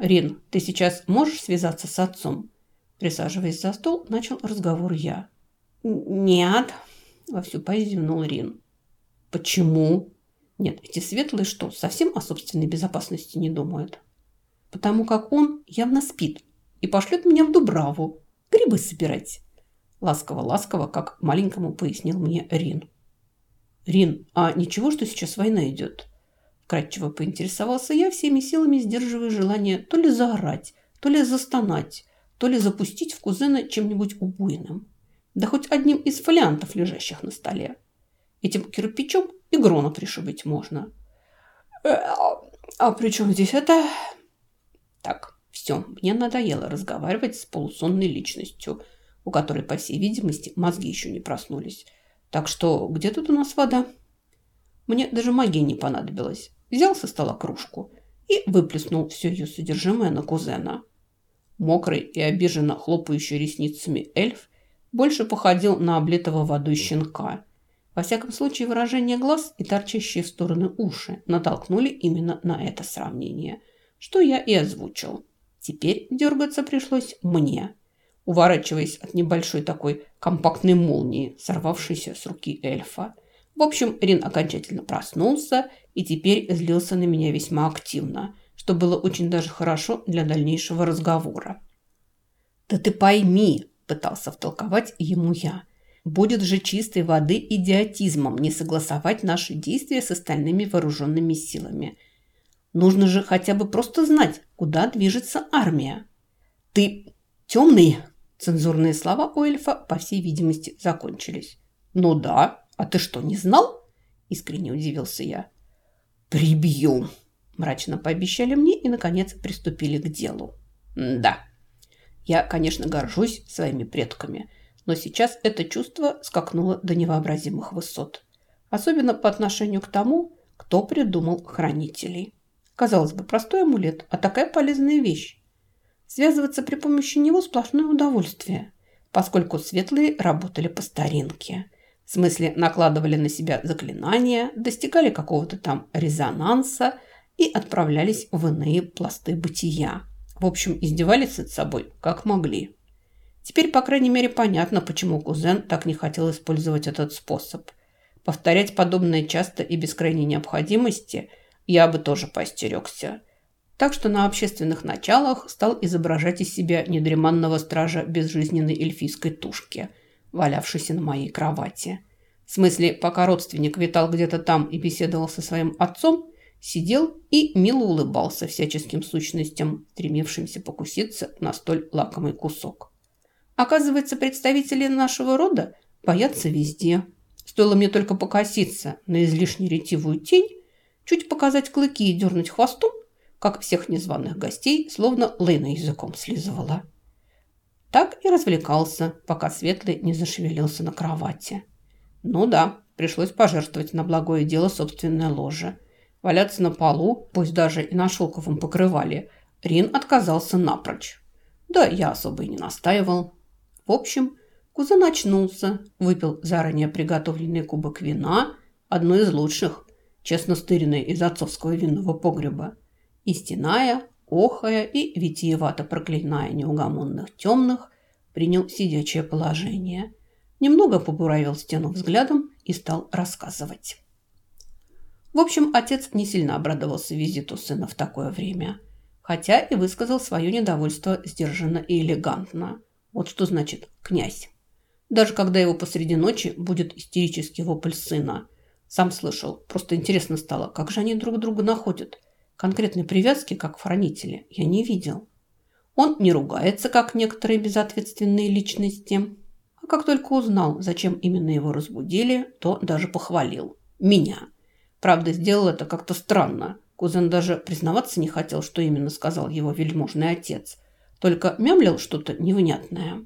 «Рин, ты сейчас можешь связаться с отцом?» Присаживаясь за стол, начал разговор я. «Нет», – вовсю позевнул Рин. «Почему?» «Нет, эти светлые что, совсем о собственной безопасности не думают?» «Потому как он явно спит и пошлет меня в Дубраву грибы собирать». Ласково-ласково, как маленькому пояснил мне Рин. «Рин, а ничего, что сейчас война идет?» Кратчево поинтересовался я, всеми силами сдерживая желание то ли заорать, то ли застонать, то ли запустить в кузена чем-нибудь убойным. Да хоть одним из фолиантов, лежащих на столе. Этим кирпичом и грона пришибить можно. «Э, а, а при чем здесь это? Так, все, мне надоело разговаривать с полусонной личностью, у которой, по всей видимости, мозги еще не проснулись. Так что где тут у нас вода? Мне даже магия не понадобилась взял со стола кружку и выплеснул все ее содержимое на кузена. Мокрый и обиженно хлопающий ресницами эльф больше походил на облитого водой щенка. Во всяком случае, выражение глаз и торчащие в стороны уши натолкнули именно на это сравнение, что я и озвучил. Теперь дергаться пришлось мне, уворачиваясь от небольшой такой компактной молнии, сорвавшейся с руки эльфа. В общем, Рин окончательно проснулся и теперь злился на меня весьма активно, что было очень даже хорошо для дальнейшего разговора. «Да ты пойми!» – пытался втолковать ему я. «Будет же чистой воды идиотизмом не согласовать наши действия с остальными вооруженными силами. Нужно же хотя бы просто знать, куда движется армия». «Ты темный!» – цензурные слова у эльфа, по всей видимости, закончились. «Ну да, а ты что, не знал?» – искренне удивился я. «Прибьем!» – мрачно пообещали мне и, наконец, приступили к делу. «Да, я, конечно, горжусь своими предками, но сейчас это чувство скакнуло до невообразимых высот. Особенно по отношению к тому, кто придумал хранителей. Казалось бы, простой амулет, а такая полезная вещь. Связываться при помощи него сплошное удовольствие, поскольку светлые работали по старинке – в смысле, накладывали на себя заклинания, достигали какого-то там резонанса и отправлялись в иные пласты бытия. В общем, издевались над собой, как могли. Теперь, по крайней мере, понятно, почему кузен так не хотел использовать этот способ. Повторять подобное часто и без крайней необходимости я бы тоже поостерегся. Так что на общественных началах стал изображать из себя недреманного стража безжизненной эльфийской тушки – валявшийся на моей кровати. В смысле, пока родственник витал где-то там и беседовал со своим отцом, сидел и мило улыбался всяческим сущностям, стремившимся покуситься на столь лакомый кусок. Оказывается, представители нашего рода боятся везде. Стоило мне только покоситься на излишне ретивую тень, чуть показать клыки и дернуть хвостом, как всех незваных гостей словно лейна языком слизывала. Так и развлекался, пока Светлый не зашевелился на кровати. Ну да, пришлось пожертвовать на благое дело собственное ложе. Валяться на полу, пусть даже и на шелковом покрывале, Рин отказался напрочь. Да, я особо и не настаивал. В общем, кузен очнулся, выпил заранее приготовленный кубок вина, одно из лучших, честно стыренное из отцовского винного погреба, и стеная, охая и витиевато проклиная неугомонных темных, принял сидячее положение. Немного побуравил стену взглядом и стал рассказывать. В общем, отец не сильно обрадовался визиту сына в такое время, хотя и высказал свое недовольство сдержанно и элегантно. Вот что значит «князь». Даже когда его посреди ночи будет истерический вопль сына. Сам слышал, просто интересно стало, как же они друг друга находят – Конкретной привязки, как в я не видел. Он не ругается, как некоторые безответственные личности. А как только узнал, зачем именно его разбудили, то даже похвалил. Меня. Правда, сделал это как-то странно. Кузен даже признаваться не хотел, что именно сказал его вельможный отец. Только мямлил что-то невнятное.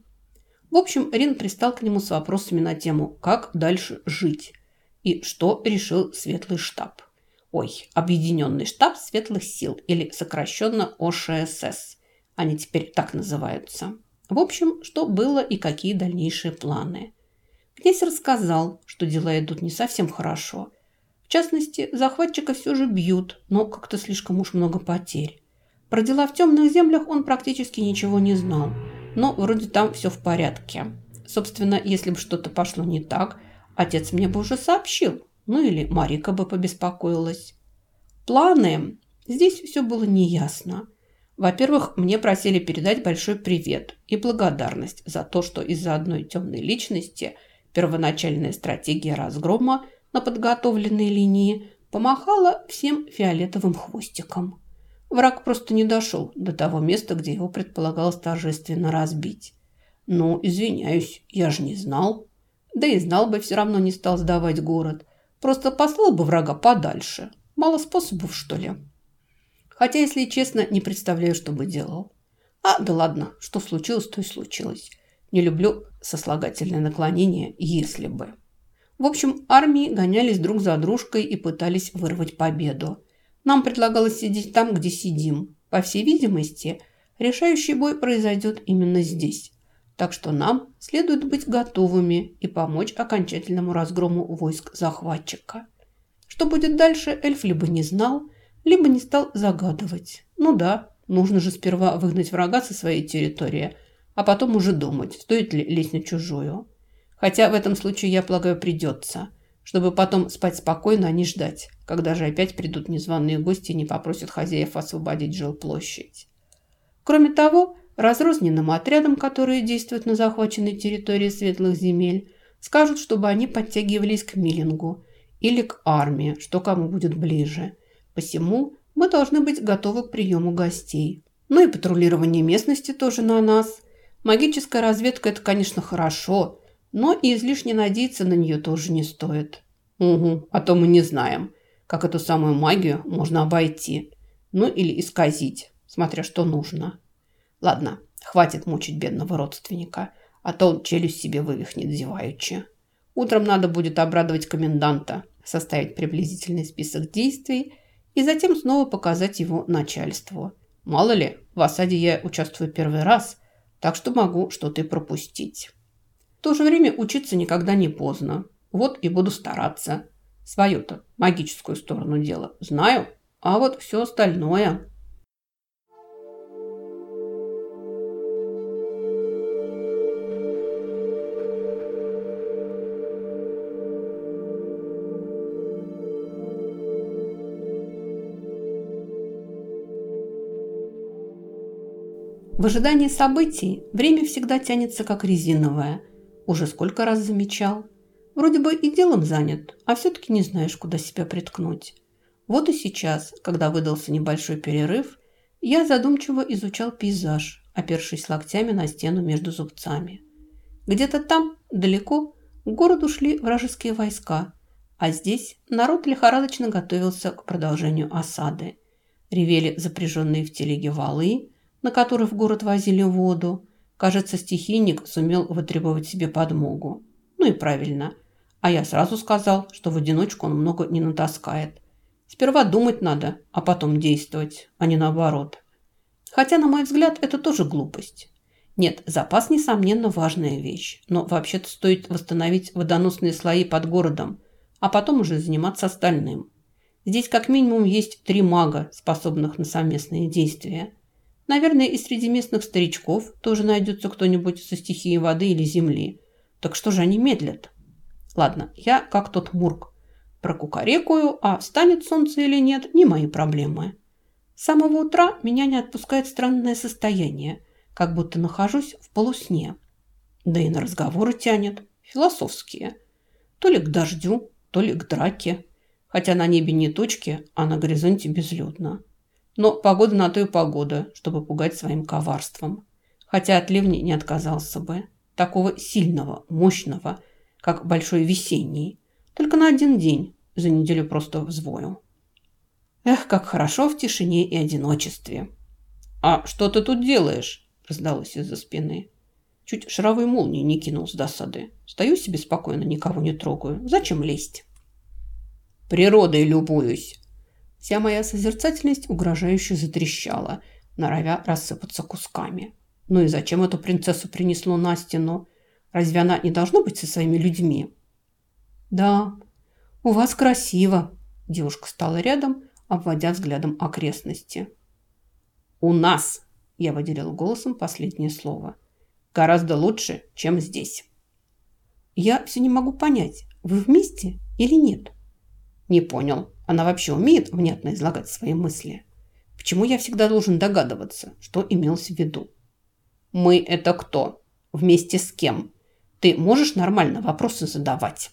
В общем, Рин пристал к нему с вопросами на тему «Как дальше жить?» и что решил Светлый штаб. Ой, Объединенный штаб светлых сил или сокращенно ОШСС. Они теперь так называются. В общем, что было и какие дальнейшие планы. Князь рассказал, что дела идут не совсем хорошо. В частности, захватчика все же бьют, но как-то слишком уж много потерь. Про дела в темных землях он практически ничего не знал, но вроде там все в порядке. Собственно, если бы что-то пошло не так, отец мне бы уже сообщил, ну или Марика бы побеспокоилась. Планы. Здесь все было неясно. Во-первых, мне просили передать большой привет и благодарность за то, что из-за одной темной личности первоначальная стратегия разгрома на подготовленной линии помахала всем фиолетовым хвостиком. Враг просто не дошел до того места, где его предполагалось торжественно разбить. Ну, извиняюсь, я же не знал. Да и знал бы, все равно не стал сдавать город. Просто послал бы врага подальше. Мало способов, что ли? Хотя, если честно, не представляю, что бы делал. А, да ладно, что случилось, то и случилось. Не люблю сослагательное наклонение «если бы». В общем, армии гонялись друг за дружкой и пытались вырвать победу. Нам предлагалось сидеть там, где сидим. По всей видимости, решающий бой произойдет именно здесь. Так что нам следует быть готовыми и помочь окончательному разгрому войск захватчика. Что будет дальше, эльф либо не знал, либо не стал загадывать. Ну да, нужно же сперва выгнать врага со своей территории, а потом уже думать, стоит ли лезть на чужую. Хотя в этом случае, я полагаю, придется, чтобы потом спать спокойно, а не ждать, когда же опять придут незваные гости и не попросят хозяев освободить жилплощадь. Кроме того, разрозненным отрядам, которые действуют на захваченной территории светлых земель, скажут, чтобы они подтягивались к Миллингу или к армии, что кому будет ближе – Посему мы должны быть готовы к приему гостей. Ну и патрулирование местности тоже на нас. Магическая разведка – это, конечно, хорошо, но и излишне надеяться на нее тоже не стоит. Угу, а то мы не знаем, как эту самую магию можно обойти. Ну или исказить, смотря что нужно. Ладно, хватит мучить бедного родственника, а то он челюсть себе вывихнет зеваючи. Утром надо будет обрадовать коменданта, составить приблизительный список действий – и затем снова показать его начальству. Мало ли, в осаде я участвую первый раз, так что могу что-то и пропустить. В то же время учиться никогда не поздно. Вот и буду стараться. Свою-то магическую сторону дела знаю, а вот все остальное... В ожидании событий время всегда тянется как резиновое. Уже сколько раз замечал. Вроде бы и делом занят, а все-таки не знаешь, куда себя приткнуть. Вот и сейчас, когда выдался небольшой перерыв, я задумчиво изучал пейзаж, опершись локтями на стену между зубцами. Где-то там, далеко, к городу шли вражеские войска, а здесь народ лихорадочно готовился к продолжению осады. Ревели запряженные в телеге валы, на которых в город возили воду. Кажется, стихийник сумел вытребовать себе подмогу. Ну и правильно. А я сразу сказал, что в одиночку он много не натаскает. Сперва думать надо, а потом действовать, а не наоборот. Хотя, на мой взгляд, это тоже глупость. Нет, запас, несомненно, важная вещь. Но вообще-то стоит восстановить водоносные слои под городом, а потом уже заниматься остальным. Здесь как минимум есть три мага, способных на совместные действия. Наверное, и среди местных старичков тоже найдется кто-нибудь со стихией воды или земли. Так что же они медлят? Ладно, я как тот мурк. Прокукарекую, а встанет солнце или нет, не мои проблемы. С самого утра меня не отпускает странное состояние, как будто нахожусь в полусне. Да и на разговоры тянет, философские. То ли к дождю, то ли к драке. Хотя на небе не точки, а на горизонте безлюдно. Но погода на то и погода, чтобы пугать своим коварством. Хотя от ливня не отказался бы. Такого сильного, мощного, как большой весенний. Только на один день, за неделю просто взвою. Эх, как хорошо в тишине и одиночестве. «А что ты тут делаешь?» – раздалось из-за спины. Чуть шаровой молнии не кинул с досады. Стою себе спокойно, никого не трогаю. Зачем лезть? «Природой любуюсь», Вся моя созерцательность угрожающе затрещала, норовя рассыпаться кусками. Ну и зачем эту принцессу принесло на стену? Разве она не должна быть со своими людьми? Да, у вас красиво. Девушка стала рядом, обводя взглядом окрестности. У нас, я выделил голосом последнее слово, гораздо лучше, чем здесь. Я все не могу понять, вы вместе или нет? Не понял. Она вообще умеет внятно излагать свои мысли? Почему я всегда должен догадываться, что имелось в виду? Мы – это кто? Вместе с кем? Ты можешь нормально вопросы задавать?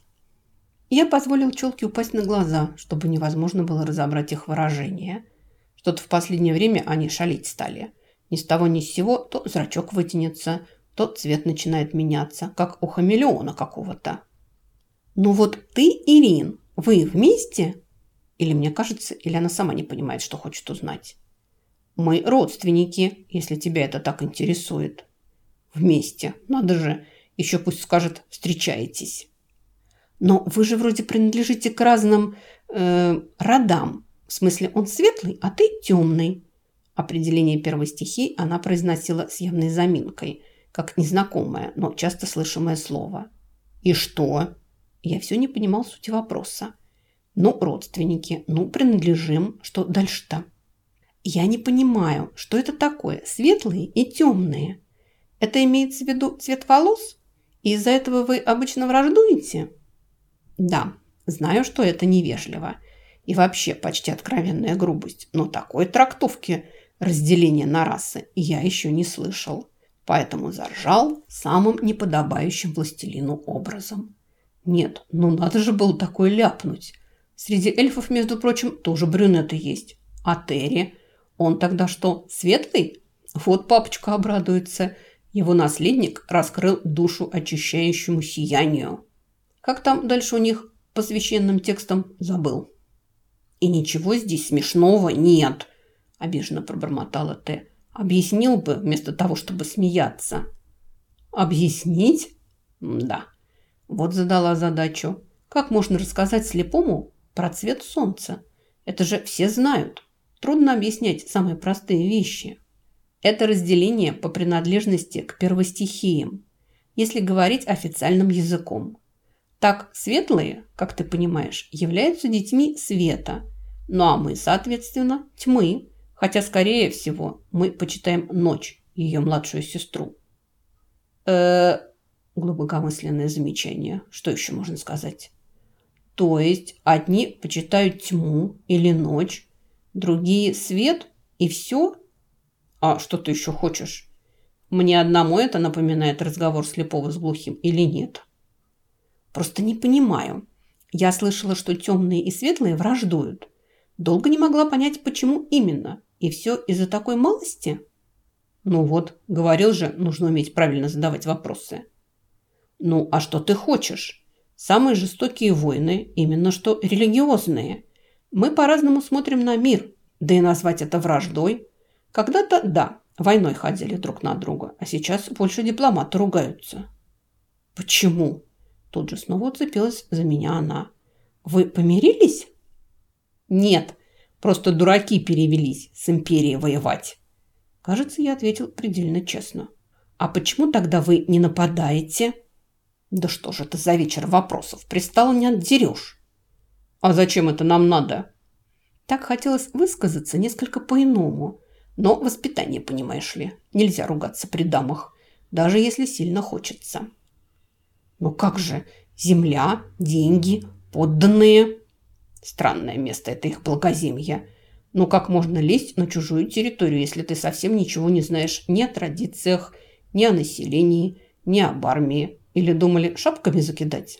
Я позволил челке упасть на глаза, чтобы невозможно было разобрать их выражение. Что-то в последнее время они шалить стали. Ни с того ни с сего то зрачок вытянется, то цвет начинает меняться, как у хамелеона какого-то. «Ну вот ты, Ирин, вы вместе?» Или мне кажется, или она сама не понимает, что хочет узнать. «Мы родственники, если тебя это так интересует». «Вместе, надо же, еще пусть скажет «встречаетесь». «Но вы же вроде принадлежите к разным э, родам. В смысле, он светлый, а ты темный». Определение первой стихии она произносила с явной заминкой, как незнакомое, но часто слышимое слово. «И что?» Я все не понимал сути вопроса. Ну, родственники, ну, принадлежим. Что дальше-то? Я не понимаю, что это такое, светлые и темные. Это имеется в виду цвет волос? И из-за этого вы обычно враждуете? Да, знаю, что это невежливо. И вообще почти откровенная грубость. Но такой трактовки разделения на расы я еще не слышал. Поэтому заржал самым неподобающим властелину образом. Нет, ну надо же было такое ляпнуть. Среди эльфов, между прочим, тоже брюнеты есть. А Терри? Он тогда что, светлый? Вот папочка обрадуется. Его наследник раскрыл душу очищающему сиянию. Как там дальше у них по священным текстам забыл. И ничего здесь смешного нет, обиженно пробормотала Т. Объяснил бы, вместо того, чтобы смеяться. Объяснить? Да. Вот задала задачу. Как можно рассказать слепому про цвет солнца? Это же все знают. Трудно объяснять самые простые вещи. Это разделение по принадлежности к первостихиям, если говорить официальным языком. Так, светлые, как ты понимаешь, являются детьми света, ну а мы, соответственно, тьмы, хотя, скорее всего, мы почитаем ночь, ее младшую сестру. э Глубокомысленное замечание. Что еще можно сказать? То есть одни почитают тьму или ночь, другие свет и все? А что ты еще хочешь? Мне одному это напоминает разговор слепого с глухим или нет? Просто не понимаю. Я слышала, что темные и светлые враждуют. Долго не могла понять, почему именно. И все из-за такой малости? Ну вот, говорил же, нужно уметь правильно задавать вопросы. Ну, а что ты хочешь? Самые жестокие войны именно что религиозные. Мы по-разному смотрим на мир, да и назвать это враждой. Когда-то, да, войной ходили друг на друга, а сейчас больше дипломаты ругаются. Почему? Тут же снова уцепилась за меня она. Вы помирились? Нет, просто дураки перевелись с империей воевать. Кажется, я ответил предельно честно. А почему тогда вы не нападаете? Да что же это за вечер вопросов? Пристало не отдерешь. А зачем это нам надо? Так хотелось высказаться несколько по-иному. Но воспитание, понимаешь ли, нельзя ругаться при дамах, даже если сильно хочется. Ну как же, земля, деньги, подданные. Странное место это их благоземье. Но как можно лезть на чужую территорию, если ты совсем ничего не знаешь ни о традициях, ни о населении, ни об армии, или думали шапками закидать?